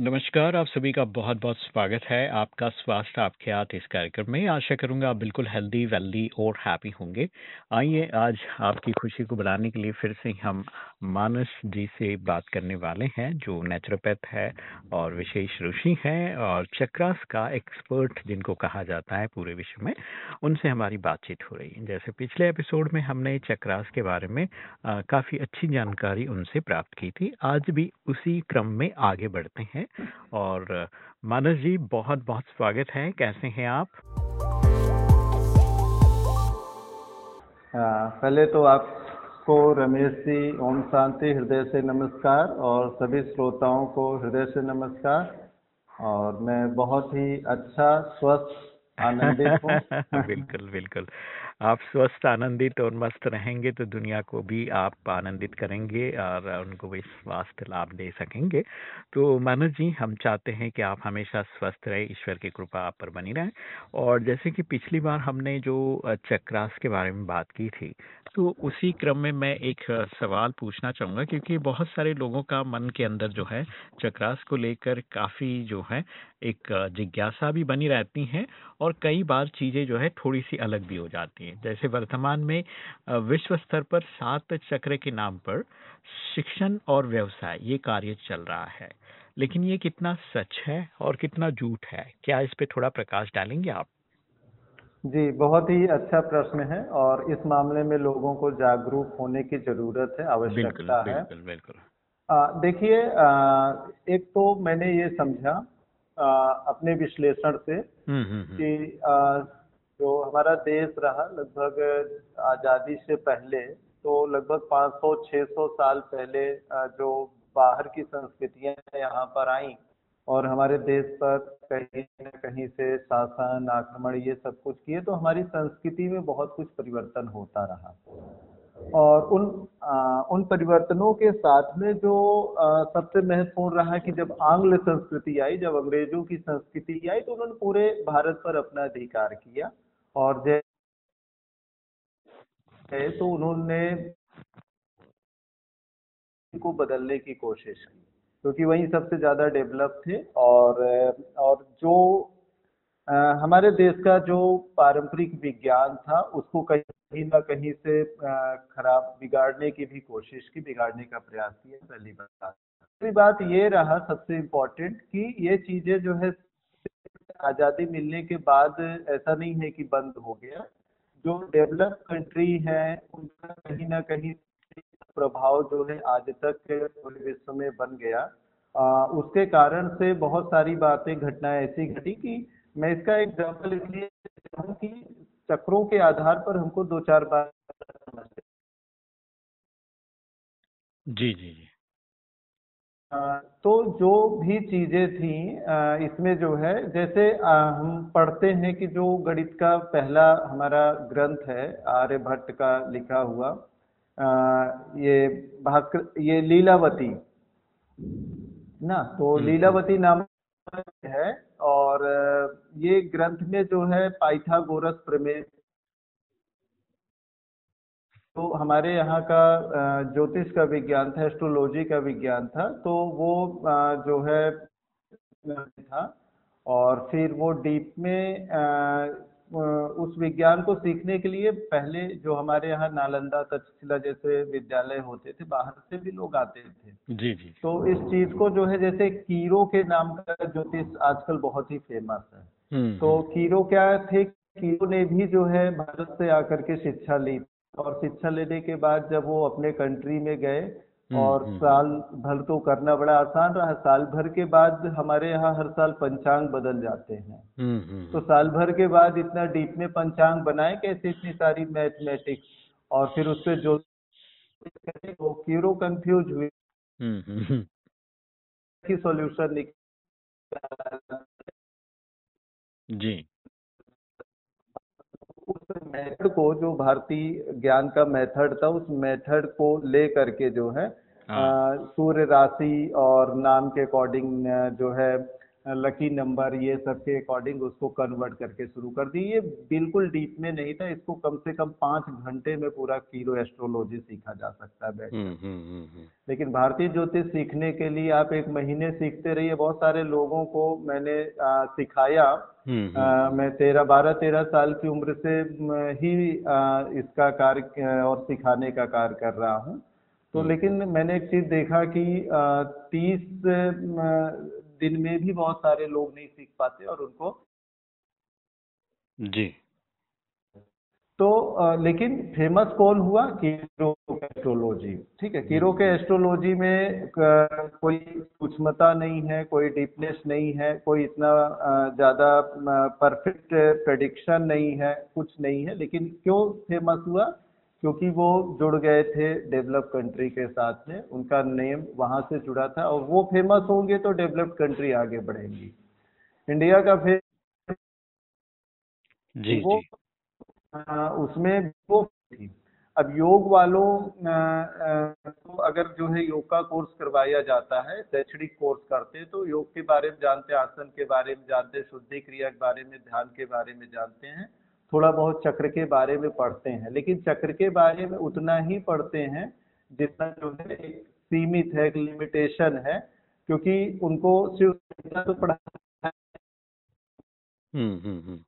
नमस्कार, आप सभी का बहुत बहुत स्वागत है आपका स्वास्थ्य, आपके हाथ इस कार्यक्रम में। आशा करूँगा आप बिल्कुल हेल्दी वेल्दी और हैप्पी होंगे। आइए, आज आपकी खुशी को बढ़ाने के लिए फिर से हम मानस जी से बात करने वाले हैं, जो नेचुरोपैथ है और विशेष ऋषि हैं और चक्रास का एक्सपर्ट जिनको कहा जाता है पूरे विश्व में, उनसे हमारी बातचीत हो रही है। जैसे पिछले एपिसोड में हमने चक्रास के बारे में काफ़ी अच्छी जानकारी उनसे प्राप्त की थी, आज भी उसी क्रम में आगे बढ़ते हैं। और मानस जी बहुत बहुत स्वागत है। कैसे हैं आप? आ, पहले तो आपको रमेश जी ओम शांति हृदय से नमस्कार और सभी श्रोताओं को हृदय से नमस्कार। और मैं बहुत ही अच्छा स्वस्थ आनंदित हूँ। बिल्कुल बिल्कुल। आप स्वस्थ, आनंदित और मस्त रहेंगे तो दुनिया को भी आप आनंदित करेंगे और उनको भी स्वास्थ्य लाभ दे सकेंगे। तो मानस जी, हम चाहते हैं कि आप हमेशा स्वस्थ रहे, ईश्वर की कृपा आप पर बनी रहे। और जैसे कि पिछली बार हमने जो चक्रास के बारे में बात की थी तो उसी क्रम में मैं एक सवाल पूछना चाहूँगा क्योंकि बहुत सारे लोगों का मन के अंदर जो है, चक्रास को लेकर काफ़ी जो है, एक जिज्ञासा भी बनी रहती हैं और कई बार चीज़ें जो है थोड़ी सी अलग भी हो जाती हैं। जैसे वर्तमान में विश्व स्तर पर सात चक्र के नाम पर शिक्षण और व्यवसाय, ये कार्य चल रहा है। लेकिन ये कितना सच है और कितना झूठ है? क्या इस पे थोड़ा प्रकाश डालेंगे आप? जी बहुत ही अच्छा प्रश्न है और इस मामले में लोगों को जागरूक होने की ज़रूरत है आवश्यकता है बिल्कुल बिल्कुल देखिए एक तो मैंने ये समझा आ, अपने विश्लेषण से हम्म, हम्म, हम्म। कि आ, जो हमारा देश रहा लगभग आज़ादी से पहले तो लगभग 500-600 साल पहले जो बाहर की संस्कृतियाँ यहाँ पर आई और हमारे देश पर कहीं न कहीं से शासन आक्रमण ये सब कुछ किए तो हमारी संस्कृति में बहुत कुछ परिवर्तन होता रहा। और उन आ, उन परिवर्तनों के साथ में जो आ, सबसे महत्वपूर्ण रहा कि जब आंग्ल संस्कृति आई जब अंग्रेज़ों की संस्कृति आई तो उन्होंने पूरे भारत पर अपना अधिकार किया। और जैसे तो उन्होंने को बदलने की कोशिश की। क्योंकि वही सबसे ज़्यादा डेवलप थे और और जो आ, हमारे देश का जो पारंपरिक विज्ञान था उसको कहीं ना कहीं से खराब बिगाड़ने की भी कोशिश की बिगाड़ने का प्रयास किया पहली बात। दूसरी बात ये रहा सबसे इम्पोर्टेंट कि ये चीज़ें जो है आज़ादी मिलने के बाद ऐसा नहीं है कि बंद हो गया। जो डेवलप कंट्री है उनका कहीं ना कहीं प्रभाव जो है आज तक पूरे विश्व में बन गया। आ, उसके कारण से बहुत सारी बातें घटनाएँ ऐसी घटी कि मैं इसका एग्ज़ाम्पल इसलिए कि चक्रों के आधार पर हमको दो चार बार जी जी जी। तो जो भी चीज़ें थी इसमें जो है जैसे हम पढ़ते हैं कि जो गणित का पहला हमारा ग्रंथ है आर्यभट्ट का लिखा हुआ ये भास्कर ये लीलावती ना तो हम्म, लीलावती हम्म। नाम है और ये ग्रंथ में जो है पाइथागोरस प्रमेय तो हमारे यहाँ का ज्योतिष का विज्ञान था एस्ट्रोलॉजी का विज्ञान था तो वो जो है था और फिर वो डीप में उस विज्ञान को सीखने के लिए पहले जो हमारे यहाँ नालंदा तक्षशिला जैसे विद्यालय होते थे बाहर से भी लोग आते थे। जी जी। तो इस चीज़ को जो है जैसे कीरो के नाम का ज्योतिष आजकल बहुत ही फ़ेमस है। हम्म, तो हम्म। कीरो क्या थे? कीरो ने भी जो है भारत से आकर के शिक्षा ली और शिक्षा लेने के बाद जब वो अपने कंट्री में गए और हम्म। साल भर तो करना बड़ा आसान रहा। साल भर के बाद हमारे यहाँ हर साल पंचांग बदल जाते हैं। हम्म, तो साल भर के बाद इतना डीप में पंचांग बनाए कैसे इतनी सारी मैथमेटिक्स और फिर उससे जो वो क्यूरो कंफ्यूज हुए की सॉल्यूशन निकल जी। मेथड को जो भारतीय ज्ञान का मेथड था उस मेथड को ले करके जो है हाँ। सूर्य राशि और नाम के अकॉर्डिंग जो है लकी नंबर ये सब के अकॉर्डिंग उसको कन्वर्ट करके शुरू कर दी। ये बिल्कुल डीप में नहीं था इसको कम से कम पाँच घंटे में पूरा कीरो एस्ट्रोलॉजी सीखा जा सकता है बैठ हम्म, हम्म, हम्म, लेकिन भारतीय ज्योतिष सीखने के लिए आप एक महीने सीखते रहिए। बहुत सारे लोगों को मैंने आ, सिखाया। आ, मैं तेरह बारह तेरह साल की उम्र से ही आ, इसका कार्य और सिखाने का कार्य कर रहा हूँ। तो लेकिन मैंने एक चीज़ देखा कि तीस दिन में भी बहुत सारे लोग नहीं सीख पाते और उनको जी। तो लेकिन फ़ेमस कौन हुआ? कीरो के एस्ट्रोलॉजी ठीक है कीरो के एस्ट्रोलॉजी में कोई सूक्ष्मता नहीं है कोई डीपनेस नहीं है कोई इतना ज़्यादा परफेक्ट प्रेडिक्शन नहीं है कुछ नहीं है लेकिन क्यों फ़ेमस हुआ? क्योंकि वो जुड़ गए थे डेवलप कंट्री के साथ में उनका नेम वहाँ से जुड़ा था और वो फ़ेमस होंगे तो डेवलप्ड कंट्री आगे बढ़ेंगी। इंडिया का फिर जी, वो जी. आ, उसमें वो थी। अब योग वालों तो अगर जो है योग का कोर्स करवाया जाता है शैक्षणिक कोर्स करते तो योग के बारे में जानते आसन के बारे में जानते शुद्धि क्रिया के बारे में ध्यान के बारे में जानते हैं। थोड़ा बहुत चक्र के बारे में पढ़ते हैं। लेकिन चक्र के बारे में उतना ही पढ़ते हैं जितना जो है एक सीमित है एक लिमिटेशन है क्योंकि उनको सिर्फ़ तो पढ़ा हम्म, हम्म, हम्म।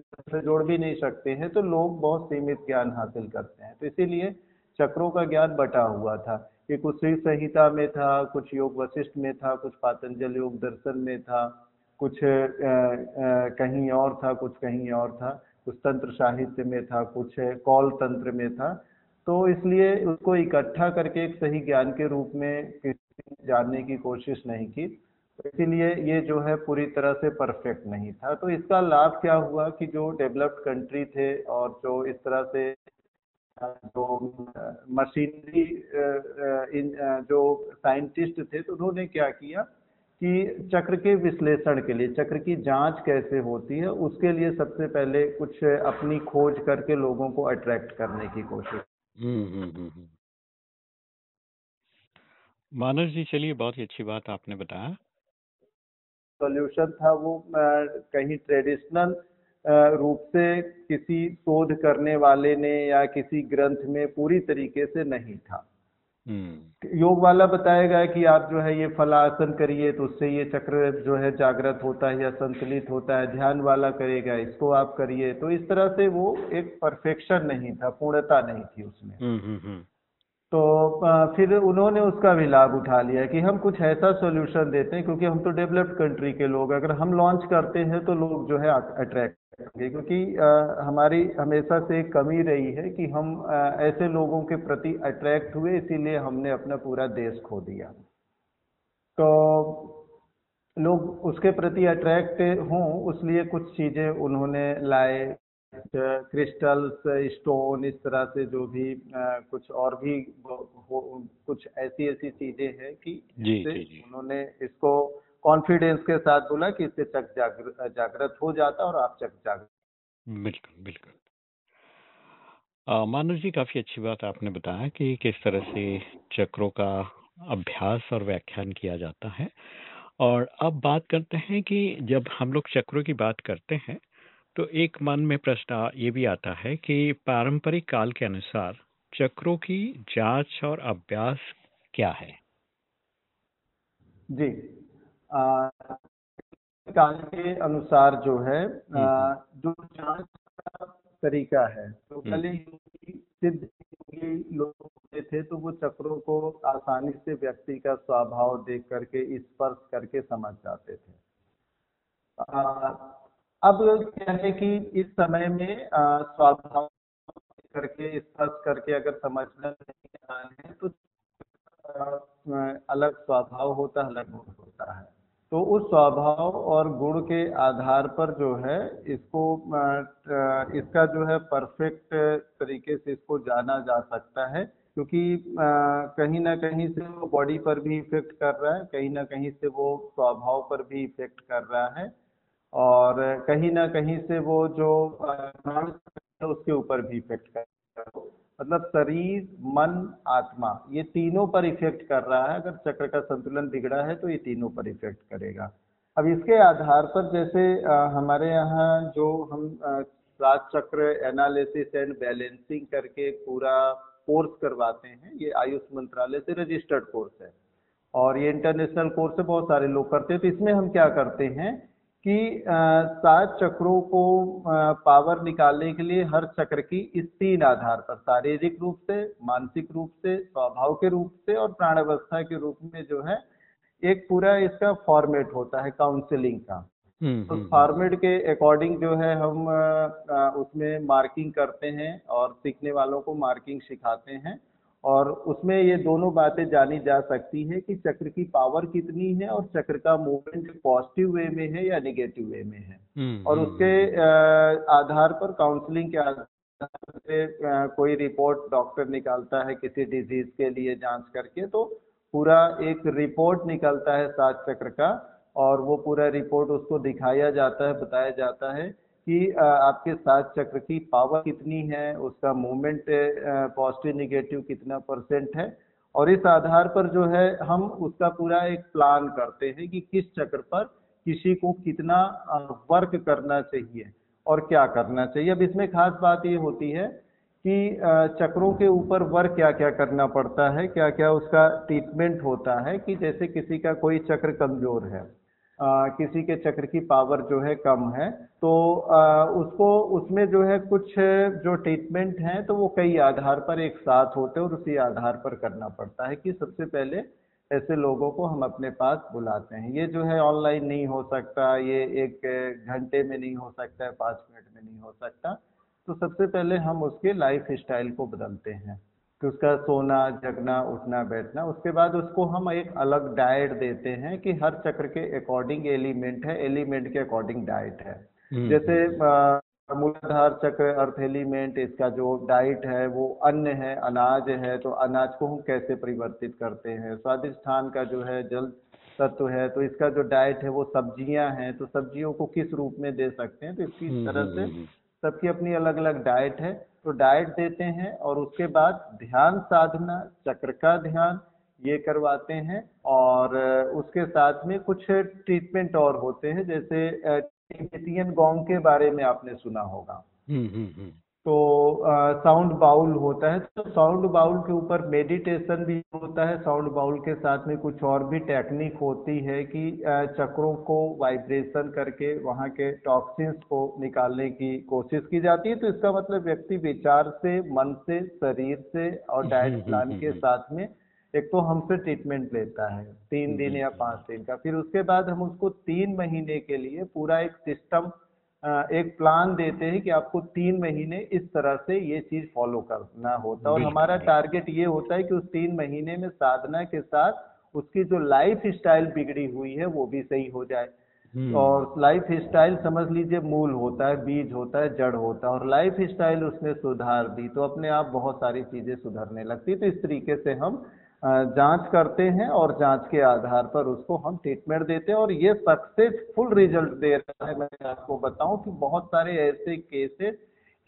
से जोड़ भी नहीं सकते हैं तो लोग बहुत सीमित ज्ञान हासिल करते हैं। तो इसीलिए चक्रों का ज्ञान बटा हुआ था। कि कुछ श्री संहिता में था कुछ योग वशिष्ठ में था कुछ पातंजल योग दर्शन में था। कुछ कहीं और था, कुछ कहीं और था, कुछ तंत्र साहित्य में था, कुछ कौल तंत्र में था। तो इसलिए उसको इकट्ठा करके एक सही ज्ञान के रूप में किसी जानने की कोशिश नहीं की। तो इसीलिए ये जो है पूरी तरह से परफेक्ट नहीं था। तो इसका लाभ क्या हुआ कि जो डेवलप्ड कंट्री थे और जो इस तरह से जो मशीनरी जो साइंटिस्ट थे तो उन्होंने क्या किया? कि चक्र के विश्लेषण के लिए चक्र की जाँच कैसे होती है उसके लिए सबसे पहले कुछ अपनी खोज करके लोगों को अट्रैक्ट करने की कोशिश। हम्म, हम्म, हम्म, मानस जी चलिए बहुत ही अच्छी बात आपने बताया। सॉल्यूशन था वो कहीं ट्रेडिशनल रूप से किसी शोध करने वाले ने या किसी ग्रंथ में पूरी तरीके से नहीं था। योग वाला बताएगा कि आप जो है ये फलासन करिए तो उससे ये चक्र जो है जागृत होता है या संतुलित होता है ध्यान वाला करेगा इसको आप करिए। तो इस तरह से वो एक परफेक्शन नहीं था पूर्णता नहीं थी उसमें। हम्म, हम्म, तो फिर उन्होंने उसका भी लाभ उठा लिया कि हम कुछ ऐसा सॉल्यूशन देते हैं, क्योंकि हम तो डेवलप्ड कंट्री के लोग अगर हम लॉन्च करते हैं तो लोग जो है अट्रैक्ट क्योंकि हमारी हमेशा से कमी रही है कि हम ऐसे लोगों के प्रति अट्रैक्ट हुए, इसीलिए हमने अपना पूरा देश खो दिया। तो लोग उसके प्रति अट्रैक्ट हों, उसलिए कुछ चीज़ें उन्होंने लाए क्रिस्टल्स स्टोन इस तरह से जो भी कुछ और भी हो कुछ ऐसी ऐसी चीज़ें हैं कि जी, जी, जी. उन्होंने इसको कॉन्फिडेंस के साथ बोला कि इससे चक जागृत जागृत हो जाता और आप चक जागृत बिल्कुल बिल्कुल मानव जी काफ़ी अच्छी बात आपने बताया कि किस तरह से चक्रों का अभ्यास और व्याख्यान किया जाता है और अब बात करते हैं कि जब हम लोग चक्रों की बात करते हैं तो एक मन में प्रश्न ये भी आता है कि पारंपरिक काल के अनुसार चक्रों की जाँच और अभ्यास क्या है जी आ, काल के अनुसार जो है हम्म, हम्म। जो जाँच का तरीका है तो हम्म। पहले सिद्ध लोग होते थे तो वो चक्रों को आसानी से व्यक्ति का स्वभाव देख करके स्पर्श करके समझ जाते थे अब है कि इस समय में स्वभाव करके स्पर्श करके अगर समझना नहीं रहे तो अलग स्वभाव होता है, अलग गुण होता है। तो उस स्वभाव और गुण के आधार पर जो है, इसको इसका जो है परफेक्ट तरीके से इसको जाना जा सकता है, क्योंकि कहीं ना कहीं से वो बॉडी पर भी इफ़ेक्ट कर रहा है, कहीं ना कहीं से वो स्वभाव पर भी इफ़ेक्ट कर रहा है। और कहीं ना कहीं से वो जो उसके ऊपर भी इफ़ेक्ट कर रहा है। मतलब शरीर, मन, आत्मा, ये तीनों पर इफ़ेक्ट कर रहा है। अगर चक्र का संतुलन बिगड़ा है तो ये तीनों पर इफ़ेक्ट करेगा। अब इसके आधार पर जैसे हमारे यहाँ जो हम सात चक्र एनालिसिस एंड बैलेंसिंग करके पूरा कोर्स करवाते हैं, ये आयुष मंत्रालय से रजिस्टर्ड कोर्स है। और ये इंटरनेशनल कोर्स है, बहुत सारे लोग करते हैं। तो इसमें हम क्या करते हैं कि सात चक्रों को पावर निकालने के लिए हर चक्र की इस तीन आधार पर शारीरिक रूप से मानसिक रूप से स्वभाव के रूप से और प्राणावस्था के रूप में जो है एक पूरा इसका फॉर्मेट होता है काउंसलिंग का हम्म, तो फॉर्मेट हम्म, हम्म। के अकॉर्डिंग जो है हम उसमें मार्किंग करते हैं और सीखने वालों को मार्किंग सिखाते हैं और उसमें ये दोनों बातें जानी जा सकती है कि चक्र की पावर कितनी है और चक्र का मूवमेंट पॉजिटिव वे में है या निगेटिव वे में है। और उसके आधार पर काउंसलिंग के आधार से कोई रिपोर्ट डॉक्टर निकालता है किसी डिज़ीज़ के लिए जाँच करके तो पूरा एक रिपोर्ट निकलता है सात चक्र का और वो पूरा रिपोर्ट उसको दिखाया जाता है बताया जाता है कि आपके सात चक्र की पावर कितनी है, उसका मूवमेंट पॉजिटिव निगेटिव कितना परसेंट है? और इस आधार पर जो है, हम उसका पूरा एक प्लान करते हैं कि किस चक्र पर किसी को कितना वर्क करना चाहिए और क्या करना चाहिए। अब इसमें खास बात ये होती है कि चक्रों के ऊपर वर्क क्या क्या करना पड़ता है क्या क्या उसका ट्रीटमेंट होता है कि जैसे किसी का कोई चक्र कमज़ोर है। किसी के चक्र की पावर जो है कम है तो उसको, उसमें जो है कुछ जो ट्रीटमेंट हैं तो वो कई आधार पर एक साथ होते और उसी आधार पर करना पड़ता है कि सबसे पहले ऐसे लोगों को हम अपने पास बुलाते हैं। ये जो है ऑनलाइन नहीं हो सकता, ये एक घंटे में नहीं हो सकता है पाँच मिनट में नहीं हो सकता तो सबसे पहले हम उसके लाइफ स्टाइल को बदलते हैं। कि उसका सोना जगना उठना बैठना उसके बाद उसको हम एक अलग डाइट देते हैं कि हर चक्र के अकॉर्डिंग एलिमेंट है एलिमेंट के अकॉर्डिंग डाइट है। हम्म, जैसे हम्म। मूलाधार चक्र अर्थ एलिमेंट इसका जो डाइट है वो अन्न है अनाज है तो अनाज को हम कैसे परिवर्तित करते हैं? स्वादिष्ठान का जो है जल तत्व है तो इसका जो डाइट है वो सब्ज़ियाँ हैं तो सब्जियों को किस रूप में दे सकते हैं? तो इसकी हम्म, तरह से सबकी अपनी अलग अलग डाइट है तो डाइट देते हैं और उसके बाद ध्यान साधना चक्र का ध्यान ये करवाते हैं और उसके साथ में कुछ ट्रीटमेंट और होते हैं जैसे गोंग के बारे में आपने सुना होगा हम्म, हम्म, हम्म। तो साउंड बाउल होता है तो साउंड बाउल के ऊपर मेडिटेशन भी होता है साउंड बाउल के साथ में कुछ और भी टेक्निक होती है कि चक्रों को वाइब्रेशन करके वहाँ के टॉक्सिन्स को निकालने की कोशिश की जाती है तो इसका मतलब व्यक्ति विचार से मन से शरीर से और डाइट प्लान के साथ में एक तो हमसे ट्रीटमेंट लेता है तीन दिन या पाँच दिन का। फिर उसके बाद हम उसको तीन महीने के लिए पूरा एक सिस्टम एक प्लान देते हैं कि आपको तीन महीने इस तरह से ये चीज़ फॉलो करना होता है। और हमारा टारगेट ये होता है कि उस तीन महीने में साधना के साथ उसकी जो लाइफ स्टाइल बिगड़ी हुई है वो भी सही हो जाए। हम्म। और लाइफ स्टाइल समझ लीजिए मूल होता है बीज होता है जड़ होता है। और लाइफ स्टाइल उसने सुधार दी तो अपने आप बहुत सारी चीज़ें सुधरने लगती तो इस तरीके से हम जाँच करते हैं और जाँच के आधार पर उसको हम ट्रीटमेंट देते हैं और ये सक्सेसफुल रिज़ल्ट दे रहा है। मैं आपको बताऊँ कि बहुत सारे ऐसे केसेस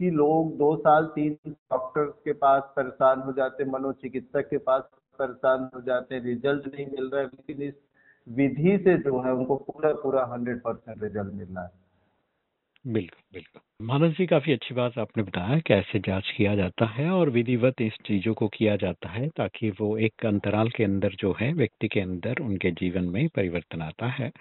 कि लोग दो साल, तीन डॉक्टर्स के पास परेशान हो जाते मनोचिकित्सक के पास परेशान हो जाते रिज़ल्ट नहीं मिल रहा है। लेकिन इस विधि से जो है उनको पूरा पूरा हंड्रेड परसेंट रिज़ल्ट मिल रहा है। बिल्कुल, बिल्कुल। मानस जी काफ़ी अच्छी बात आपने बताया कैसे जाँच किया जाता है और विधिवत इस चीज़ों को किया जाता है ताकि वो एक अंतराल के अंदर जो है व्यक्ति के अंदर उनके जीवन में परिवर्तन आता है,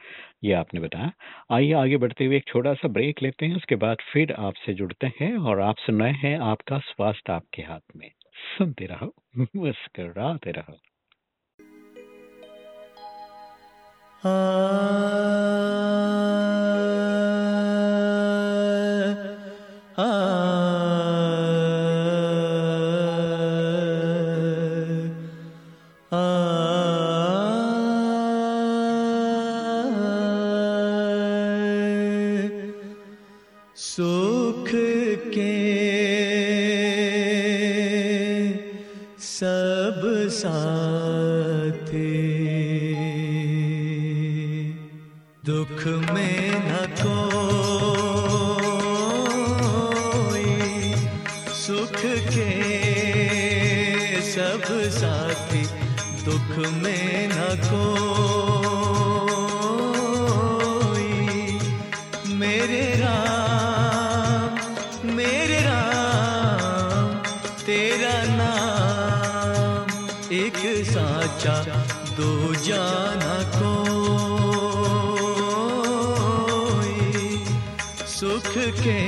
ये आपने बताया। आइए आगे बढ़ते हुए एक छोटा-सा ब्रेक लेते हैं, उसके बाद फिर आपसे जुड़ते हैं और आप सुन रहे हैं आपका स्वास्थ्य आपके हाथ में। सुनते रहो, मुस्कराते रहो। सुख के जाना को सुख के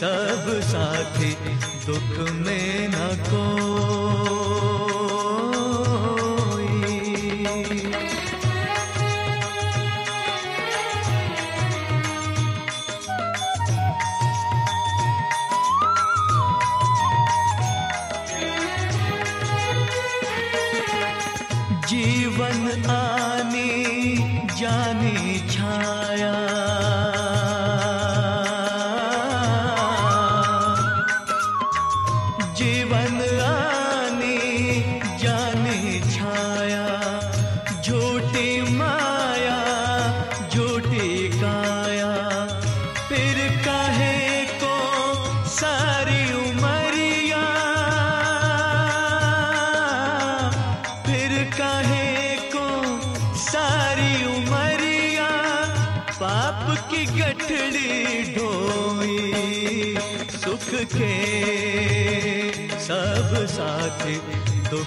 सब साथी दुख में न जीवन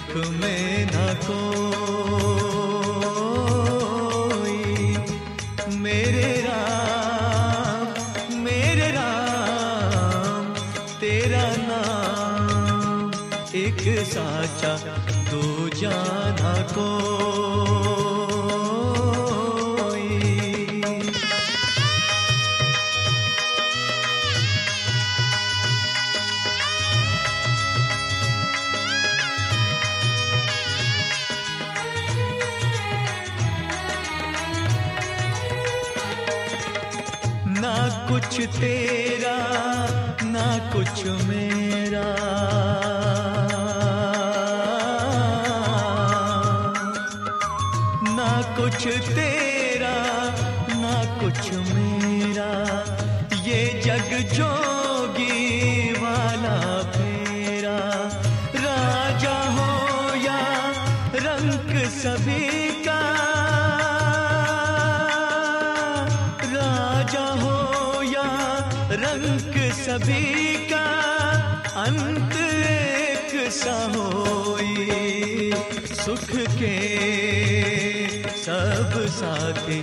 दुख में न कोई। मेरे राम मेरे राम तेरा नाम एक साचा दो जाना। कुछ तेरा ना कुछ मेरा। के सब साथी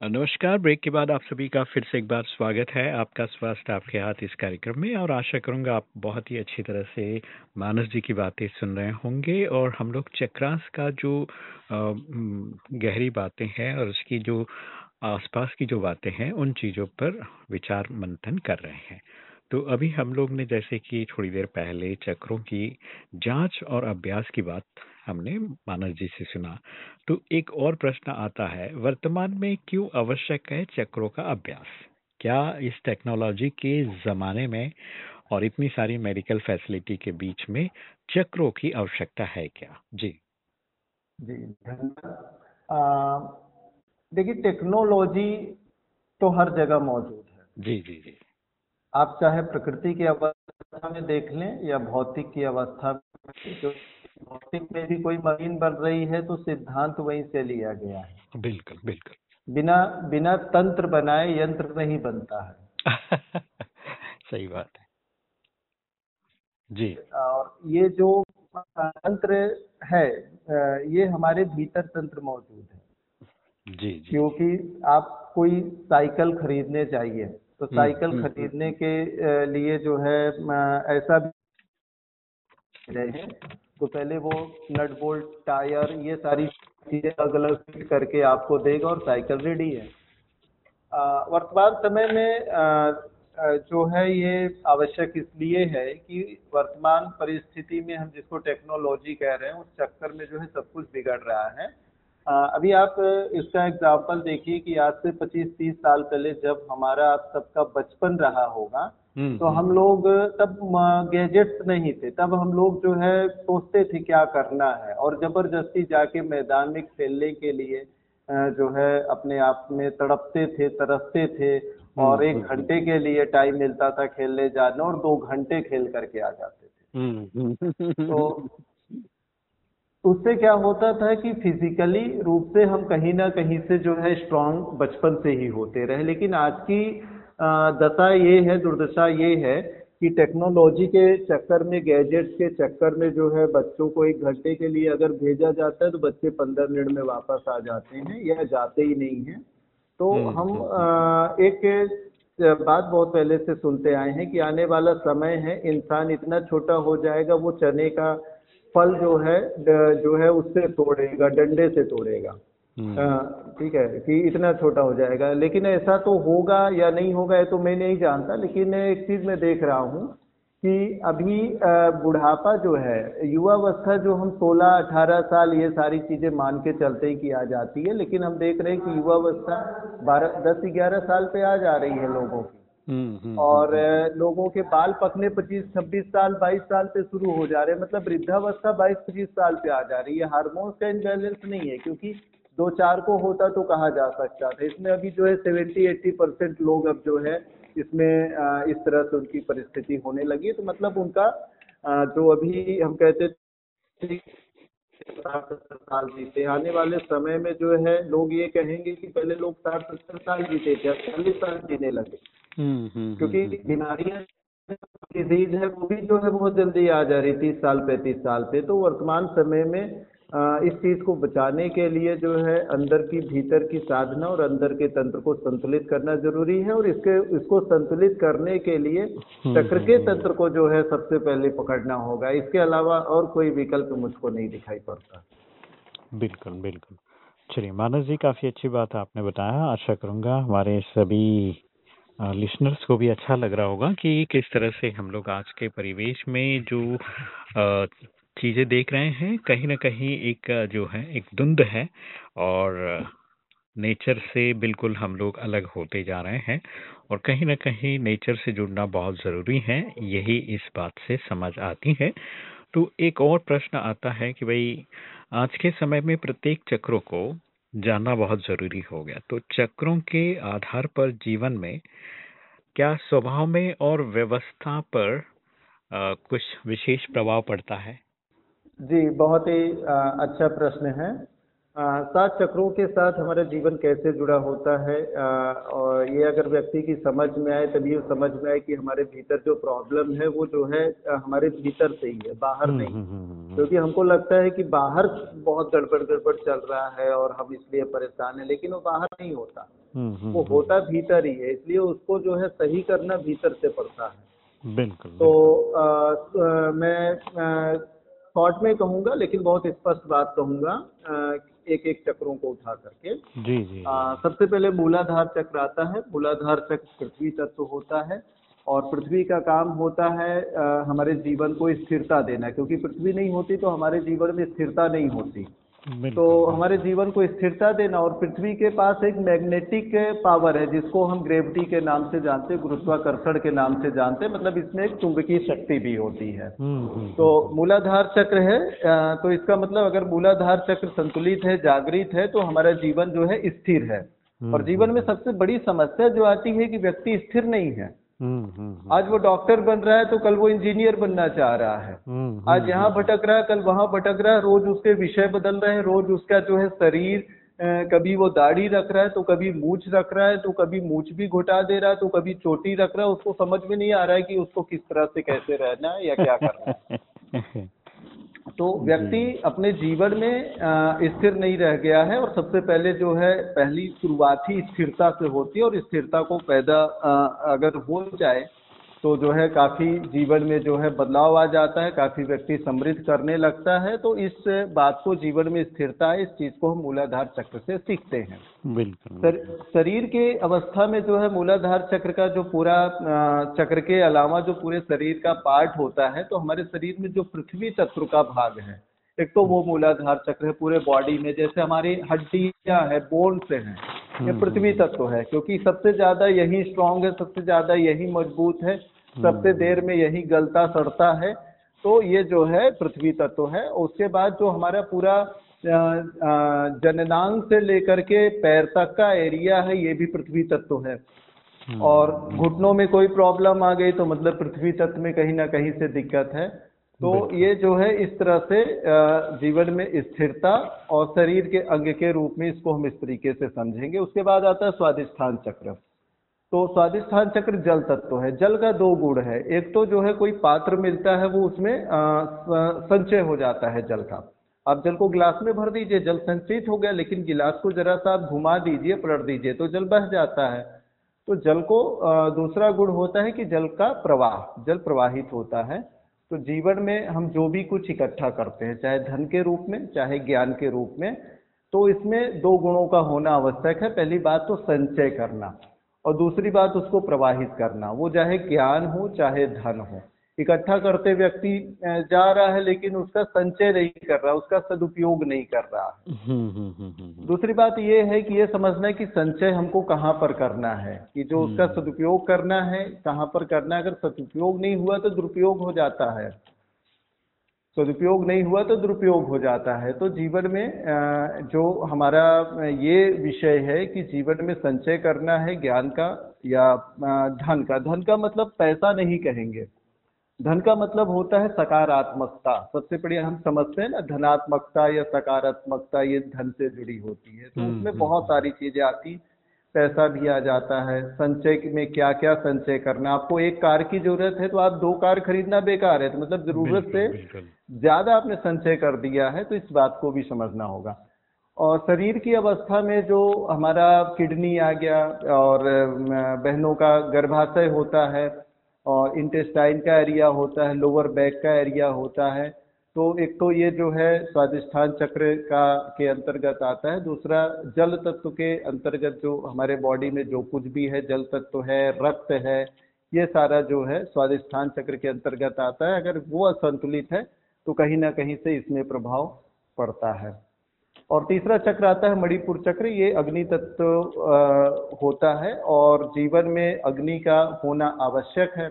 नमस्कार। ब्रेक के बाद आप सभी का फिर से एक बार स्वागत है आपका स्वास्थ्य आपके हाथ इस कार्यक्रम में और आशा करूँगा आप बहुत ही अच्छी तरह से मानस जी की बातें सुन रहे होंगे और हम लोग चक्रास का जो गहरी बातें हैं और उसकी जो आसपास की जो बातें हैं, उन चीज़ों पर विचार मंथन कर रहे हैं। तो अभी हम लोग ने जैसे कि थोड़ी देर पहले चक्रों की जाँच और अभ्यास की बात हमने मानस जी से सुना। तो एक और प्रश्न आता है वर्तमान में क्यों आवश्यक है चक्रों का अभ्यास? क्या इस टेक्नोलॉजी के ज़माने में और इतनी सारी मेडिकल फैसिलिटी के बीच में चक्रों की आवश्यकता है क्या? जी। जी धन्यवाद। देखिए टेक्नोलॉजी तो हर जगह मौजूद है। जी जी जी। आप चाहे प्रकृति की अवस्था में देख लें या भौतिक की अवस्था में भौतिक में भी कोई मशीन बन रही है तो सिद्धांत वहीं से लिया गया है। बिल्कुल बिल्कुल। बिना बिना तंत्र बनाए यंत्र नहीं बनता है। सही बात है। जी। और ये जो तंत्र है ये हमारे भीतर तंत्र मौजूद है। जी, जी। क्योंकि आप कोई साइकिल खरीदने चाहिए तो हम्म, साइकिल हम्म, खरीदने के लिए जो है ऐसा भी तो पहले वो नट बोल्ट टायर ये सारी चीज़ें अलग अलग फिट करके आपको देगा और साइकिल रेडी है। वर्तमान समय में आ, जो है ये आवश्यक इसलिए है कि वर्तमान परिस्थिति में हम जिसको टेक्नोलॉजी कह रहे हैं उस चक्कर में जो है सब कुछ बिगड़ रहा है। अभी आप इसका एग्ज़ाम्पल देखिए कि आज से 25-30 साल पहले जब हमारा आप सबका बचपन रहा होगा हम्म, तो हम्म। हम लोग तब गैजेट्स नहीं थे। तब हम लोग जो है सोचते थे क्या करना है और ज़बरदस्ती जाके मैदान में खेलने के लिए जो है अपने आप में तड़पते थे तरसते थे और हम्म, एक घंटे के लिए टाइम मिलता था खेलने जाने और दो घंटे खेल करके आ जाते थे। तो उससे क्या होता था कि फिजिकली रूप से हम कहीं ना कहीं से जो है स्ट्रांग बचपन से ही होते रहे लेकिन आज की दशा ये है दुर्दशा ये है कि टेक्नोलॉजी के चक्कर में गैजेट्स के चक्कर में जो है बच्चों को एक घंटे के लिए अगर भेजा जाता है तो बच्चे पंद्रह मिनट में वापस आ जाते हैं या जाते ही नहीं हैं तो हम्म, हम हम्म। एक बात बहुत पहले से सुनते आए हैं कि आने वाला समय है इंसान इतना छोटा हो जाएगा वो चने का फल जो है जो है उससे तोड़ेगा डंडे से तोड़ेगा। हम्म। हाँ, ठीक है कि इतना छोटा हो जाएगा। लेकिन ऐसा तो होगा या नहीं होगा ये तो मैं नहीं जानता लेकिन एक चीज़ मैं देख रहा हूँ कि अभी बुढ़ापा जो है युवावस्था जो हम 16-18 साल ये सारी चीज़ें मान के चलते ही की आ जाती है लेकिन हम देख रहे हैं कि युवावस्था 12 10-11 साल पे आ जा रही है लोगों की। और लोगों के बाल पकने 25-26 साल 22 साल पे शुरू हो जा रहे हैं। मतलब वृद्धावस्था 22-25 साल पे आ जा रही है। हार्मोन्स का इनबैलेंस नहीं है क्योंकि दो चार को होता तो कहा जा सकता था। इसमें अभी जो है सेवेंटी एट्टी परसेंट लोग अब जो है इसमें इस तरह से उनकी परिस्थिति होने लगी तो मतलब उनका जो अभी हम कहते थे साठ सत्तर साल जीते आने वाले समय में जो है लोग ये कहेंगे कि पहले लोग साठ सत्तर साल जीते थे अब चालीस साल जीने लगे। हम्म, हम्म, क्योंकि हम्म, बीमारियाँ डिज़ीज़ है वो भी जो है बहुत जल्दी आ जा रही तीस साल पैंतीस साल पे। तो वर्तमान समय में इस चीज़ को बचाने के लिए जो है अंदर की भीतर की साधना और अंदर के तंत्र को संतुलित करना ज़रूरी है और इसके इसको संतुलित करने के लिए हम्म, चक्र के हम्म, हम्म। तंत्र को जो है सबसे पहले पकड़ना होगा। इसके अलावा और कोई विकल्प मुझको नहीं दिखाई पड़ता। बिल्कुल बिल्कुल। चलिए मानस जी काफ़ी अच्छी बात आपने बताया। आशा करूँगा हमारे सभी लिसनर्स को भी अच्छा लग रहा होगा कि किस तरह से हम लोग आज के परिवेश में जो चीज़ें देख रहे हैं कहीं ना कहीं एक जो है एक धुंध है और नेचर से बिल्कुल हम लोग अलग होते जा रहे हैं और कहीं ना कहीं नेचर से जुड़ना बहुत ज़रूरी है यही इस बात से समझ आती है। तो एक और प्रश्न आता है कि भाई आज के समय में प्रत्येक चक्रों को जानना बहुत ज़रूरी हो गया। तो चक्रों के आधार पर जीवन में क्या स्वभाव में और व्यवस्था पर आ, कुछ विशेष प्रभाव पड़ता है? जी बहुत ही अच्छा प्रश्न है। सात चक्रों के साथ हमारा जीवन कैसे जुड़ा होता है? आ, और ये अगर व्यक्ति की समझ में आए तभी समझ में आए कि हमारे भीतर जो प्रॉब्लम है वो जो है हमारे भीतर से ही है बाहर हम्म, नहीं। हम्म, हम्म, क्योंकि हमको लगता है कि बाहर बहुत गड़बड़ गड़बड़ चल रहा है और हम इसलिए परेशान है लेकिन वो बाहर नहीं होता। वो होता भीतर ही है इसलिए उसको जो है सही करना भीतर से पड़ता है। बिल्कुल तो आ, आ, मैं शॉर्ट में कहूँगा लेकिन बहुत स्पष्ट बात कहूँगा एक एक चक्रों को उठा करके। जी जी आ, सबसे पहले मूलाधार चक्र आता है। मूलाधार चक्र पृथ्वी तत्व होता है और पृथ्वी का काम होता है आ, हमारे जीवन को स्थिरता देना। क्योंकि पृथ्वी नहीं होती तो हमारे जीवन में स्थिरता नहीं होती। तो हमारे जीवन को स्थिरता देना और पृथ्वी के पास एक मैग्नेटिक पावर है जिसको हम ग्रेविटी के नाम से जानते हैं गुरुत्वाकर्षण के नाम से जानते हैं मतलब इसमें एक चुंबकीय शक्ति भी होती है हम्म, हम्म, तो हम्म। मूलाधार चक्र है तो इसका मतलब अगर मूलाधार चक्र संतुलित है जागृत है तो हमारा जीवन जो है स्थिर है और जीवन में सबसे बड़ी समस्या जो आती है कि व्यक्ति स्थिर नहीं है। आज वो डॉक्टर बन रहा है तो कल वो इंजीनियर बनना चाह रहा है। आज यहाँ भटक रहा है कल वहाँ भटक रहा है रोज उसके विषय बदल रहे हैं रोज उसका जो है शरीर कभी वो दाढ़ी रख रहा है तो कभी मूछ रख रहा है तो कभी मूछ भी घुटा दे रहा है तो कभी चोटी रख रहा है उसको समझ में नहीं आ रहा है कि उसको किस तरह से कैसे रहना है या क्या करना है। तो व्यक्ति अपने जीवन में स्थिर नहीं रह गया है और सबसे पहले जो है पहली शुरुआत ही स्थिरता से होती है और स्थिरता को पैदा अगर हो जाए तो जो है काफ़ी जीवन में जो है बदलाव आ जाता है काफ़ी व्यक्ति समृद्ध करने लगता है तो इस बात को जीवन में स्थिरता है इस चीज़ को हम मूलाधार चक्र से सीखते हैं। बिल्कुल सर, शरीर के अवस्था में जो है मूलाधार चक्र का जो पूरा चक्र के अलावा जो पूरे शरीर का पार्ट होता है तो हमारे शरीर में जो पृथ्वी तत्व का भाग है एक तो वो मूलाधार चक्र है पूरे बॉडी में जैसे हमारी हड्डियाँ है बोन्स हैं ये हम्म, पृथ्वी हम्म। तत्व है क्योंकि सबसे ज़्यादा यही स्ट्रांग है सबसे ज़्यादा यही मज़बूत है सबसे हम्म। देर में यही गलता सड़ता है तो ये जो है पृथ्वी तत्व है उसके बाद जो हमारा पूरा जननांग से लेकर के पैर तक का एरिया है ये भी पृथ्वी तत्व है। और घुटनों में कोई प्रॉब्लम आ गई तो मतलब पृथ्वी तत्व में कहीं ना कहीं से दिक्कत है तो ये जो है इस तरह से जीवन में स्थिरता और शरीर के अंग के रूप में इसको हम इस तरीके से समझेंगे। उसके बाद आता है स्वादिष्ठान चक्र। तो स्वादिष्ठान चक्र जल तत्व है। जल का दो गुण है। एक तो जो है कोई पात्र मिलता है वो उसमें संचय हो जाता है जल का। आप जल को गिलास में भर दीजिए जल संचित हो गया लेकिन गिलास को जरा सा आप घुमा दीजिए पलट दीजिए तो जल बह जाता है। तो जल को दूसरा गुण होता है कि जल का प्रवाह जल प्रवाहित होता है। तो जीवन में हम जो भी कुछ इकट्ठा करते हैं, चाहे धन के रूप में, चाहे ज्ञान के रूप में तो इसमें दो गुणों का होना आवश्यक है। पहली बात तो संचय करना और दूसरी बात उसको प्रवाहित करना। वो चाहे ज्ञान हो, चाहे धन हो। इकट्ठा करते व्यक्ति जा रहा है लेकिन उसका संचय नहीं कर रहा उसका सदुपयोग नहीं कर रहा हम्म, हम्म, हम्म, दूसरी बात ये है कि ये समझना है कि संचय हमको कहाँ पर करना है कि जो उसका सदुपयोग करना है कहाँ पर करना है अगर सदुपयोग नहीं हुआ तो दुरुपयोग हो जाता है। सदुपयोग नहीं हुआ तो दुरुपयोग हो जाता है। तो जीवन में जो हमारा ये विषय है कि जीवन में संचय करना है ज्ञान का या धन का। धन का मतलब पैसा नहीं कहेंगे। धन का मतलब होता है सकारात्मकता। सबसे बड़ी हम समझते हैं ना धनात्मकता या सकारात्मकता ये धन से जुड़ी होती है। तो हम्म, उसमें हम्म, बहुत हम्म। सारी चीज़ें आती पैसा भी आ जाता है संचय में क्या क्या संचय करना। आपको एक कार की ज़रूरत है तो आप दो कार खरीदना बेकार है। तो मतलब ज़रूरत से ज़्यादा आपने संचय कर दिया है तो इस बात को भी समझना होगा। और शरीर की अवस्था में जो हमारा किडनी आ गया और बहनों का गर्भाशय होता है और इंटेस्टाइन का एरिया होता है लोअर बैक का एरिया होता है। तो एक तो ये जो है स्वादिष्ठान चक्र का, के अंतर्गत आता है। दूसरा, जल तत्व के अंतर्गत जो हमारे बॉडी में जो कुछ भी है, जल तत्व है, रक्त है, ये सारा जो है स्वादिष्ठान चक्र के अंतर्गत आता है। अगर वो असंतुलित है तो कहीं ना कहीं से इसमें प्रभाव पड़ता है। और तीसरा चक्र आता है मणिपुर चक्र। ये अग्नि तत्व होता है और जीवन में अग्नि का होना आवश्यक है।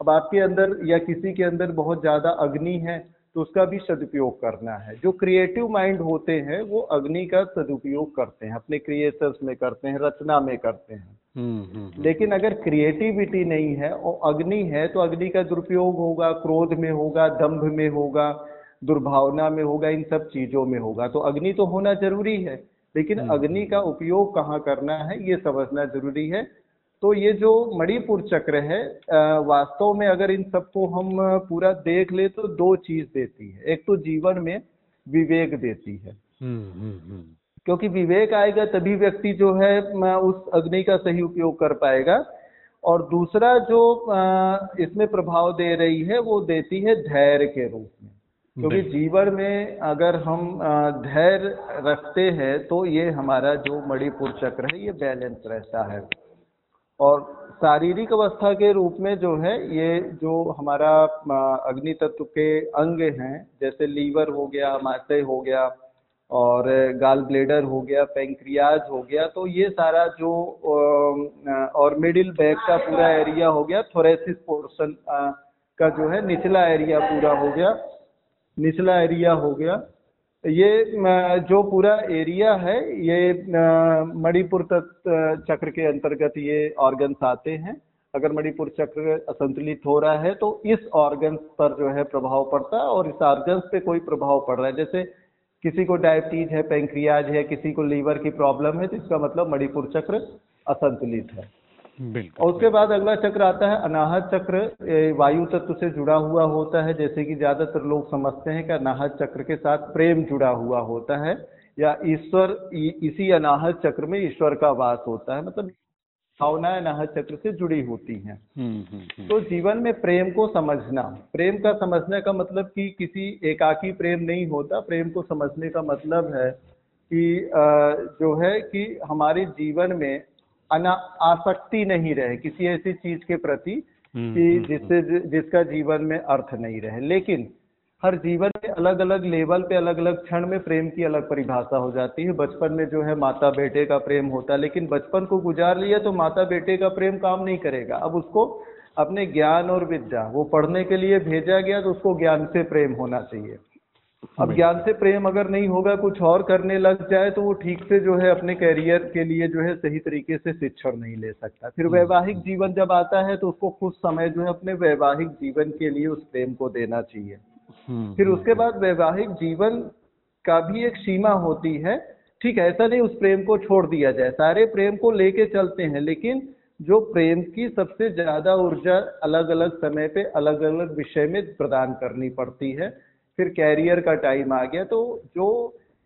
अब आपके अंदर या किसी के अंदर बहुत ज़्यादा अग्नि है तो उसका भी सदुपयोग करना है। जो क्रिएटिव माइंड होते हैं वो अग्नि का सदुपयोग करते हैं अपने क्रिएटर्स में करते हैं रचना में करते हैं। हम्म, हम्म, हम्म। लेकिन अगर क्रिएटिविटी नहीं है और अग्नि है तो अग्नि का दुरुपयोग होगा क्रोध में होगा दंभ में होगा दुर्भावना में होगा इन सब चीज़ों में होगा। तो अग्नि तो होना ज़रूरी है लेकिन हम्म, अग्नि का उपयोग कहाँ करना है ये समझना ज़रूरी है। तो ये जो मणिपुर चक्र है वास्तव में अगर इन सबको हम पूरा देख ले तो दो चीज़ देती है। एक तो जीवन में विवेक देती है। हम्म, हम्म, क्योंकि विवेक आएगा तभी व्यक्ति जो है उस अग्नि का सही उपयोग कर पाएगा। और दूसरा जो इसमें प्रभाव दे रही है वो देती है धैर्य के रूप में। क्योंकि जीवन में अगर हम धैर्य रखते हैं तो ये हमारा जो मणिपुर चक्र है ये बैलेंस रहता है। और शारीरिक अवस्था के रूप में जो है ये जो हमारा अग्नि तत्व के अंग हैं जैसे लीवर हो गया मासे हो गया और गाल ब्लेडर हो गया पेंक्रियाज हो गया तो ये सारा जो और मिडिल बैक का पूरा एरिया हो गया थोरेसिस पोर्शन का जो है निचला एरिया पूरा हो गया। निचला एरिया हो गया। ये जो पूरा एरिया है, ये मणिपुर चक्र के अंतर्गत ये ऑर्गन्स आते हैं। अगर मणिपुर चक्र असंतुलित हो रहा है तो इस ऑर्गन्स पर जो है प्रभाव पड़ता है और इस ऑर्गन्स पे कोई प्रभाव पड़ रहा है। जैसे किसी को डायबिटीज़ है पेंक्रियाज है, किसी को लीवर की प्रॉब्लम है तो इसका मतलब मणिपुर चक्र असंतुलित है। और उसके बाद अगला चक्र आता है अनाहत चक्र। वायु तत्व से जुड़ा हुआ होता है जैसे कि ज़्यादातर लोग समझते हैं कि अनाहत चक्र के साथ प्रेम जुड़ा हुआ होता है या ईश्वर इसी अनाहत चक्र में ईश्वर का वास होता है मतलब भावनाएँ अनाहत चक्र से जुड़ी होती हैं। हम्म, हम्म, हम्म। तो जीवन में प्रेम को समझना प्रेम का समझने का मतलब कि किसी एकाकी प्रेम नहीं होता प्रेम को समझने का मतलब है कि जो है कि हमारे जीवन में अना आसक्ति नहीं रहे किसी ऐसी चीज़ के प्रति हम्म, कि हम्म, जिससे हम्म। जिसका जीवन में अर्थ नहीं रहे। लेकिन हर जीवन में अलग अलग लेवल पे अलग अलग क्षण में प्रेम की अलग परिभाषा हो जाती है। बचपन में जो है माता बेटे का प्रेम होता है लेकिन बचपन को गुजार लिया तो माता बेटे का प्रेम काम नहीं करेगा। अब उसको अपने ज्ञान और विद्या वो पढ़ने के लिए भेजा गया तो उसको ज्ञान से प्रेम होना चाहिए। अब ज्ञान से प्रेम अगर नहीं होगा कुछ और करने लग जाए तो वो ठीक से जो है अपने कैरियर के लिए जो है सही तरीके से शिक्षण नहीं ले सकता। फिर हम्म, वैवाहिक हम्म। जीवन जब आता है तो उसको कुछ समय जो है अपने वैवाहिक जीवन के लिए उस प्रेम को देना चाहिए। हम्म, फिर उसके बाद वैवाहिक जीवन का भी एक सीमा होती है। ठीक है ऐसा नहीं उस प्रेम को छोड़ दिया जाए। सारे प्रेम को लेके चलते हैं लेकिन जो प्रेम की सबसे ज़्यादा ऊर्जा अलग अलग समय पे अलग अलग विषय में प्रदान करनी पड़ती है। फिर कैरियर का टाइम आ गया। तो जो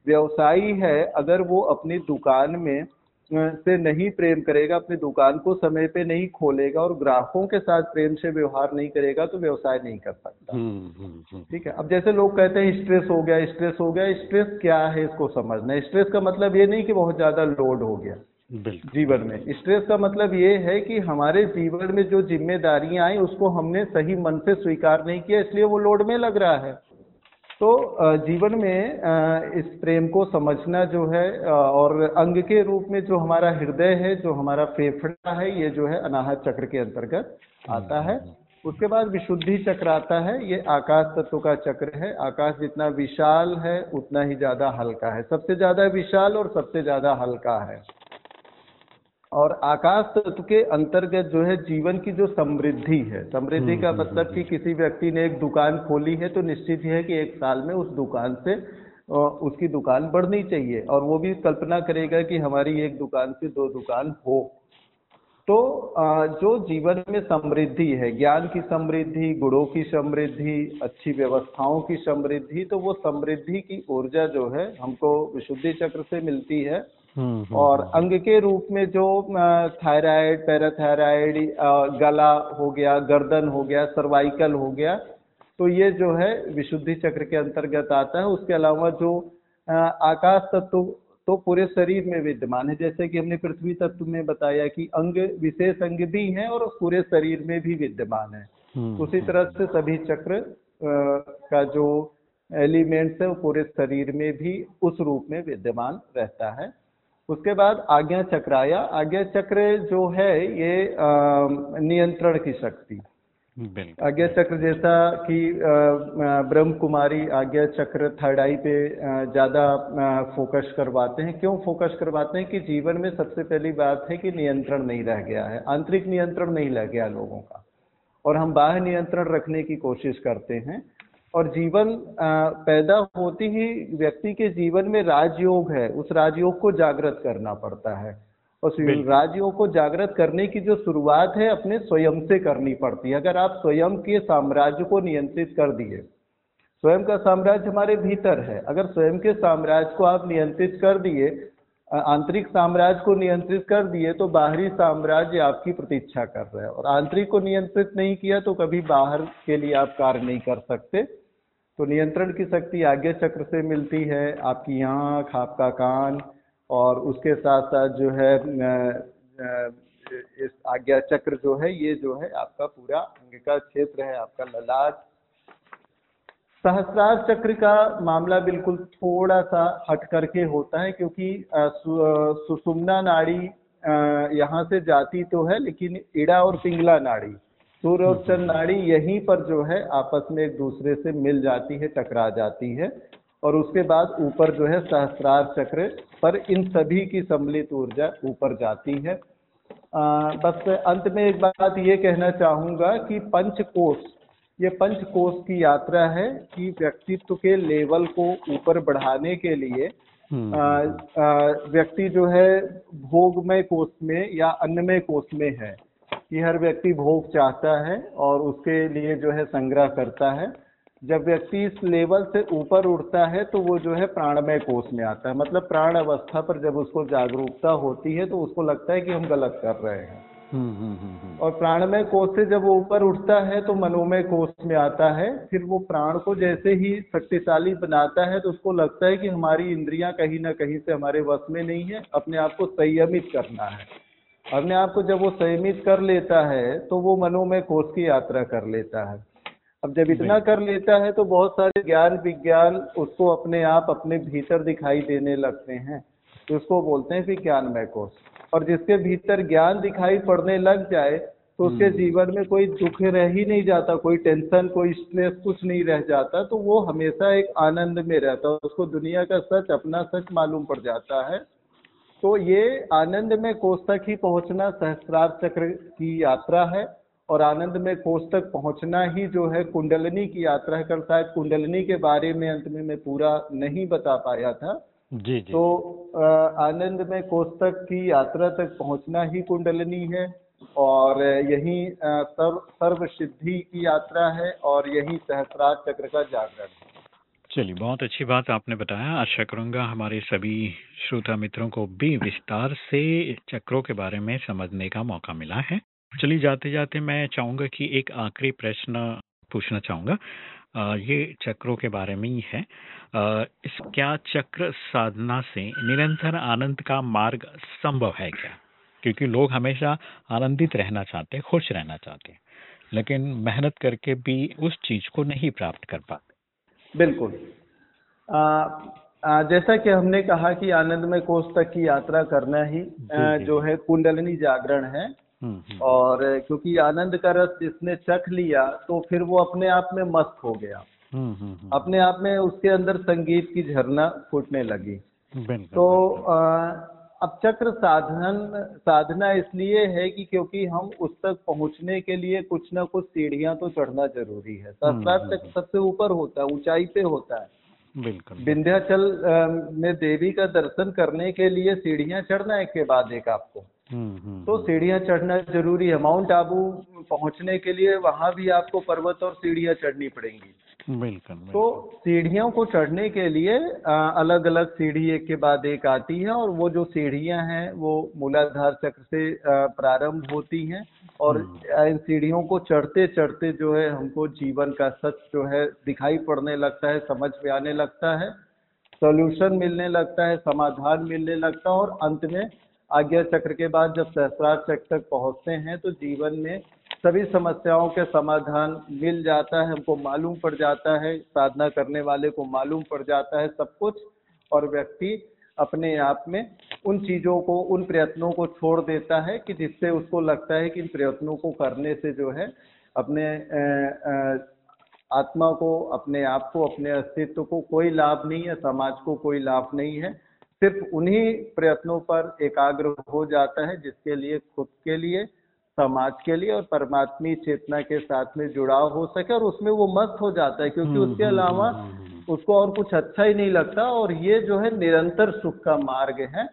व्यवसायी है अगर वो अपनी दुकान में से नहीं प्रेम करेगा अपनी दुकान को समय पे नहीं खोलेगा और ग्राहकों के साथ प्रेम से व्यवहार नहीं करेगा तो व्यवसाय नहीं कर सकता। हम्म, हम्म, हम्म। ठीक है? अब जैसे लोग कहते हैं स्ट्रेस हो गया स्ट्रेस हो गया। स्ट्रेस क्या है इसको समझना। स्ट्रेस का मतलब ये नहीं कि बहुत ज़्यादा लोड हो गया। जीवन में। स्ट्रेस का मतलब ये है कि हमारे जीवन में जो जिम्मेदारियाँ आई उसको हमने सही मन से स्वीकार नहीं किया इसलिए वो लोड में लग रहा है। तो जीवन में इस प्रेम को समझना जो है और अंग के रूप में जो हमारा हृदय है जो हमारा फेफड़ा है ये जो है अनाहत चक्र के अंतर्गत आता है। उसके बाद विशुद्धि चक्र आता है ये आकाश तत्व का चक्र है। आकाश जितना विशाल है उतना ही ज़्यादा हल्का है। सबसे ज़्यादा विशाल और सबसे ज़्यादा हल्का है। और आकाश तत्व के अंतर्गत जो है जीवन की जो समृद्धि है समृद्धि का हम्म, मतलब हम्म, कि किसी व्यक्ति ने एक दुकान खोली है तो निश्चित ही है कि एक साल में उस दुकान से उसकी दुकान बढ़नी चाहिए और वो भी कल्पना करेगा कि हमारी एक दुकान से दो दुकान हो। तो जो जीवन में समृद्धि है ज्ञान की समृद्धि गुणों की समृद्धि अच्छी व्यवस्थाओं की समृद्धि तो वो समृद्धि की ऊर्जा जो है हमको विशुद्धि चक्र से मिलती है। हम्म, हम्म, और। अंग के रूप में जो थायराइड पैराथायराइड गला हो गया गर्दन हो गया सर्वाइकल हो गया तो ये जो है विशुद्धि चक्र के अंतर्गत आता है। उसके अलावा जो आकाश तत्व तो पूरे शरीर में विद्यमान है। जैसे कि हमने पृथ्वी तत्व में बताया कि अंग विशेष अंग भी हैं और पूरे शरीर में भी विद्यमान है। उसी तरह से सभी चक्र का जो एलिमेंट्स है वो पूरे शरीर में भी उस रूप में विद्यमान रहता है। उसके बाद आज्ञा चक्र आया आज्ञा चक्र जो है ये नियंत्रण की शक्ति। आज्ञा चक्र जैसा कि ब्रह्म कुमारी आज्ञा चक्र थर्ड आई पे ज़्यादा फोकस करवाते हैं। क्यों फोकस करवाते हैं कि जीवन में सबसे पहली बात है कि नियंत्रण नहीं रह गया है। आंतरिक नियंत्रण नहीं रह गया लोगों का। और हम बाह्य नियंत्रण रखने की कोशिश करते हैं। और जीवन पैदा होती ही व्यक्ति के जीवन में राजयोग है। उस राजयोग को जागृत करना पड़ता है। और राजयोग को जागृत करने की जो शुरुआत है अपने स्वयं से करनी पड़ती है। अगर आप स्वयं के साम्राज्य को नियंत्रित कर दिए स्वयं का साम्राज्य हमारे भीतर है। अगर स्वयं के साम्राज्य को आप नियंत्रित कर दिए आंतरिक साम्राज्य को नियंत्रित कर दिए तो बाहरी साम्राज्य आपकी प्रतीक्षा कर रहा है। और आंतरिक को नियंत्रित नहीं किया तो कभी बाहर के लिए आप कार्य नहीं कर सकते। तो नियंत्रण की शक्ति आज्ञा चक्र से मिलती है, आपकी आँख, आपका कान, और उसके साथ साथ जो है इस आज्ञा चक्र जो है, ये जो है आपका पूरा अंग का क्षेत्र है, आपका ललाट। सहस्रार चक्र का मामला बिल्कुल थोड़ा सा हट करके होता है, क्योंकि सुषुम्ना नाड़ी यहाँ से जाती तो है, लेकिन इड़ा और पिंगला नाड़ी। सूर्य और चंद नाड़ी यहीं पर जो है आपस में एक दूसरे से मिल जाती है टकरा जाती है और उसके बाद ऊपर जो है सहस्रार चक्र पर इन सभी की सम्मिलित ऊर्जा ऊपर जाती है। आ, बस अंत में एक बात ये कहना चाहूँगा कि पंचकोश ये पंचकोश की यात्रा है कि व्यक्तित्व के लेवल को ऊपर बढ़ाने के लिए हम्म, हम्म। व्यक्ति जो है भोगमय कोष में या अन्नमय कोष में है। कि हर व्यक्ति भोग चाहता है और उसके लिए जो है संग्रह करता है। जब व्यक्ति इस लेवल से ऊपर उठता है तो वो जो है प्राणमय कोष में आता है। मतलब प्राण अवस्था पर जब उसको जागरूकता होती है तो उसको लगता है कि हम गलत कर रहे हैं। हम्म, हम्म, हम्म, और प्राणमय कोष से जब वो ऊपर उठता है तो मनोमय कोष में आता है। फिर वो प्राण को जैसे ही शक्तिशाली बनाता है तो उसको लगता है कि हमारी इंद्रियाँ कहीं ना कहीं से हमारे वश में नहीं है अपने आप को संयमित करना है। अपने आप को जब वो संयमित कर लेता है तो वो मनोमय कोष की यात्रा कर लेता है। अब जब इतना कर लेता है तो बहुत सारे ज्ञान विज्ञान उसको अपने आप अपने भीतर दिखाई देने लगते हैं। तो उसको बोलते हैं विज्ञानमय कोष और जिसके भीतर ज्ञान दिखाई पड़ने लग जाए तो उसके हम्म। जीवन में कोई दुख रह ही नहीं जाता कोई टेंशन कोई स्ट्रेस कुछ नहीं रह जाता तो वो हमेशा एक आनंद में रहता है। उसको दुनिया का सच अपना सच मालूम पड़ जाता है। तो ये आनंद में कोष तक ही पहुँचना सहस्रार चक्र की यात्रा है और आनंद में कोष तक पहुँचना ही जो है कुंडलनी की यात्रा करता है कुंडलनी के बारे में अंत में मैं पूरा नहीं बता पाया था। जी जी। तो आनंद में कोष तक की यात्रा तक पहुँचना ही कुंडलनी है और यही सर्व सर्व सिद्धि की यात्रा है और यही सहस्रार चक्र का जागरण चलिए, बहुत अच्छी बात आपने बताया। आशा करूँगा हमारे सभी श्रोता मित्रों को भी विस्तार से चक्रों के बारे में समझने का मौका मिला है। चलिए जाते जाते मैं चाहूँगा कि एक आखिरी प्रश्न पूछना चाहूँगा। ये चक्रों के बारे में ही है। इस क्या चक्र साधना से निरंतर आनंद का मार्ग संभव है क्या? क्योंकि लोग हमेशा आनंदित रहना चाहते खुश रहना चाहते लेकिन मेहनत करके भी उस चीज़ को नहीं प्राप्त कर पाते। बिल्कुल। आ, आ, जैसा कि हमने कहा कि आनंदमय कोष तक की यात्रा करना ही आ, जो। है कुंडलिनी जागरण है। हम्म, हम्म। और क्योंकि आनंद का रस जिसने चख लिया तो फिर वो अपने आप में मस्त हो गया। हम्म, अपने आप में उसके अंदर संगीत की झरना फूटने लगी। तो आ, अब चक्र साधन साधना इसलिए है कि क्योंकि हम उस तक पहुँचने के लिए कुछ ना कुछ सीढ़ियाँ तो चढ़ना ज़रूरी है। सहस्रार चक्र सबसे ऊपर होता है ऊंचाई पे होता है। बिल्कुल विंध्याचल में देवी का दर्शन करने के लिए सीढ़ियाँ चढ़ना एक के बाद एक आपको। हम्म, हम्म, तो हम्म। सीढ़ियाँ चढ़ना ज़रूरी है। माउंट आबू पहुँचने के लिए वहाँ भी आपको पर्वत और सीढ़ियाँ चढ़नी पड़ेंगी। बिल्कुल तो सीढ़ियों को चढ़ने के लिए अलग अलग सीढ़ी एक के बाद एक आती है और वो जो सीढ़ियाँ हैं वो मूलाधार चक्र से प्रारंभ होती हैं और इन सीढ़ियों को चढ़ते चढ़ते जो है हमको जीवन का सच जो है दिखाई पड़ने लगता है समझ में आने लगता है सोल्यूशन मिलने लगता है समाधान मिलने लगता है और अंत में आज्ञा चक्र के बाद जब सहस्रार चक्र तक पहुँचते हैं तो जीवन में सभी समस्याओं के समाधान मिल जाता है, हमको मालूम पड़ जाता है, साधना करने वाले को मालूम पड़ जाता है सब कुछ, और व्यक्ति अपने आप में उन चीज़ों को, उन प्रयत्नों को छोड़ देता है कि जिससे उसको लगता है कि इन प्रयत्नों को करने से जो है, अपने आत्मा को, अपने आप को, अपने अस्तित्व को कोई लाभ नहीं है, समाज को कोई लाभ नहीं है। सिर्फ़ उन्हीं प्रयत्नों पर एकाग्र हो जाता है जिसके लिए खुद के लिए समाज के लिए और परमात्मी चेतना के साथ में जुड़ाव हो सके और उसमें वो मस्त हो जाता है क्योंकि हम्म, उसके हम्म, अलावा हम्म, उसको और कुछ अच्छा ही नहीं लगता और ये जो है निरंतर सुख का मार्ग है।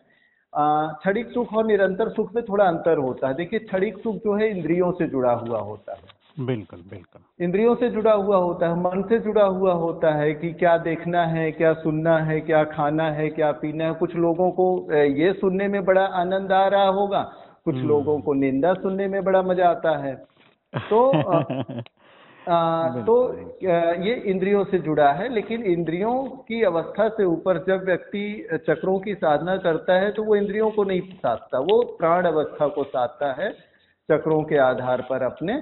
क्षणिक सुख और निरंतर सुख में थोड़ा अंतर होता है। देखिए क्षणिक सुख जो है इंद्रियों से जुड़ा हुआ होता है। बिल्कुल बिल्कुल। इंद्रियों से जुड़ा हुआ होता है मन से जुड़ा हुआ होता है कि क्या देखना है क्या सुनना है क्या खाना है क्या पीना है। कुछ लोगों को ये सुनने में बड़ा आनंद आ रहा होगा। कुछ हम्म। लोगों को निंदा सुनने में बड़ा मज़ा आता है। तो आ, तो ये इंद्रियों से जुड़ा है लेकिन इंद्रियों की अवस्था से ऊपर जब व्यक्ति चक्रों की साधना करता है तो वो इंद्रियों को नहीं साधता। वो प्राण अवस्था को साधता है चक्रों के आधार पर अपने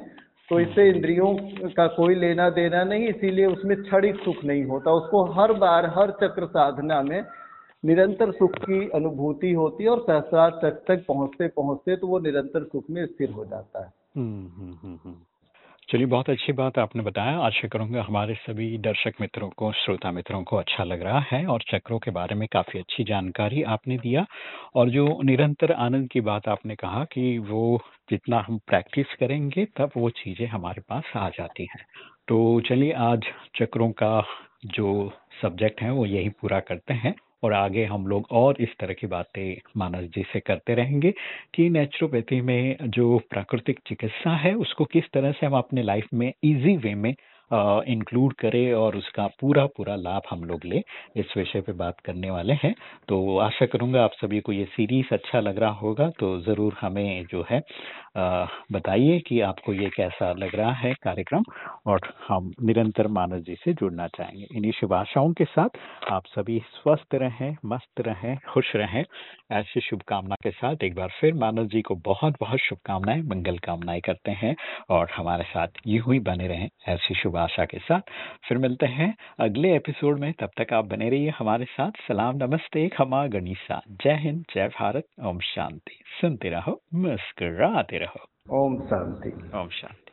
तो इससे इंद्रियों का कोई लेना देना नहीं इसीलिए उसमें क्षणिक सुख नहीं होता। उसको हर बार हर चक्र साधना में निरंतर सुख की अनुभूति होती है और सहसा तक तक पहुँचते पहुँचते तो वो निरंतर सुख में स्थिर हो जाता है। हम्म, हम्म, हम्म, चलिए, बहुत अच्छी बात आपने बताया। आशा करूँगा हमारे सभी दर्शक मित्रों को, श्रोता मित्रों को अच्छा लग रहा है और चक्रों के बारे में काफ़ी अच्छी जानकारी आपने दिया। और जो निरंतर आनंद की बात आपने कहा कि वो जितना हम प्रैक्टिस करेंगे, तब वो चीज़ें हमारे पास आ जाती हैं। तो चलिए, आज चक्रों का जो सब्जेक्ट है, वो यही पूरा करते हैं। और आगे हम लोग और इस तरह की बातें मानस जी से करते रहेंगे कि नेचुरोपैथी में जो प्राकृतिक चिकित्सा है, उसको किस तरह से हम अपने लाइफ में ईजी वे में इंक्लूड करें और उसका पूरा पूरा लाभ हम लोग ले इस विषय पे बात करने वाले हैं। तो आशा करूँगा आप सभी को ये सीरीज़ अच्छा लग रहा होगा तो ज़रूर हमें जो है बताइए कि आपको ये कैसा लग रहा है कार्यक्रम और हम निरंतर मानस जी से जुड़ना चाहेंगे। इन्हीं शुभ आशाओं के साथ आप सभी स्वस्थ रहें, मस्त रहें, खुश रहें। ऐसी शुभकामना के साथ एक बार फिर मानस जी को बहुत बहुत शुभकामनाएँ, मंगल कामनाएँ करते हैं और हमारे साथ यूँ ही बने रहें। ऐसी शुभ आशा के साथ। फिर मिलते हैं अगले एपिसोड में। तब तक आप बने रहिए हमारे साथ। सलाम नमस्ते खमा गणिसा जय हिंद जय भारत। ओम शांति। सुनते रहो मुस्कराते रहो। ओम शांति। ओम शांति।